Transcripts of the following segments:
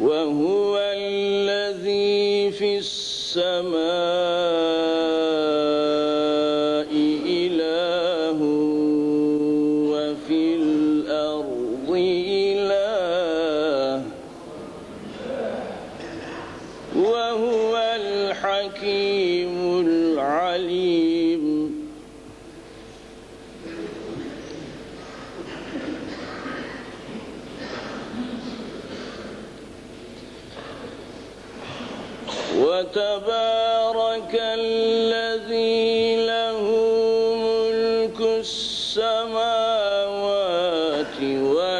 وهو الذي في السماء. وتبارك الذي له ملك السماوات والأرض.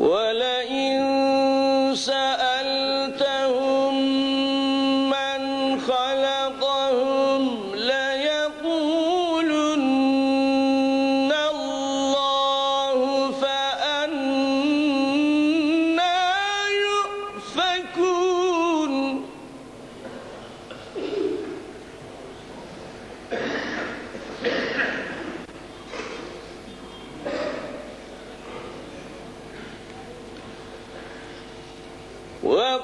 What?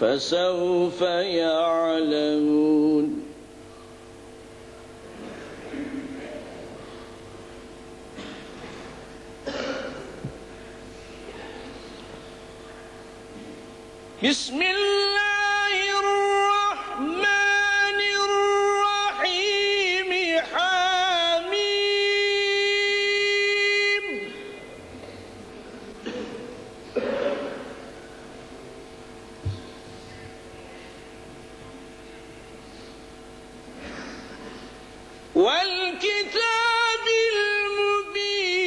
فسوف يعلمون. بسم الله والكتاب المبين.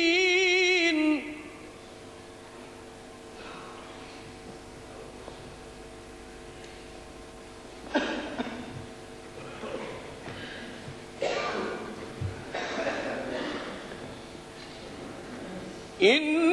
إنا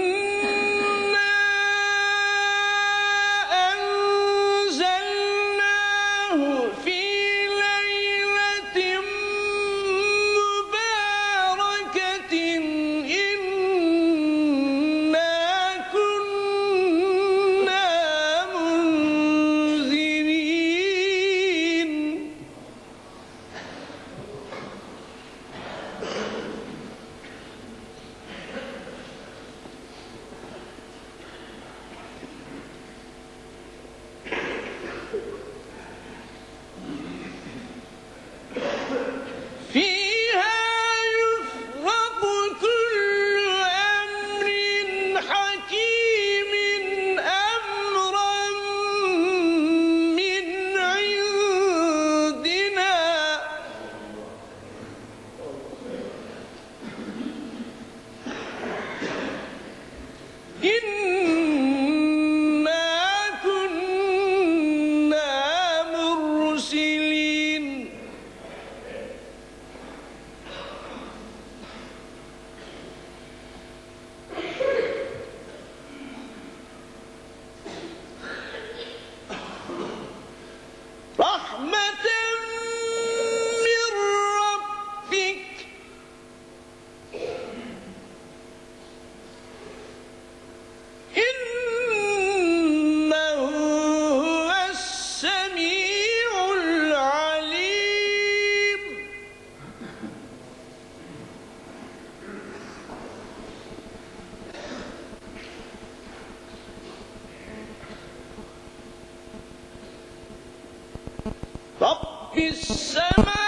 رب السماوات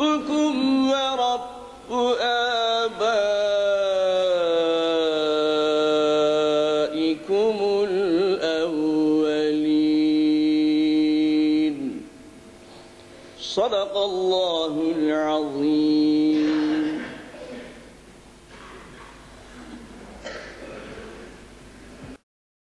ربكم ورب آبائكم الأولين. صدق الله العظيم.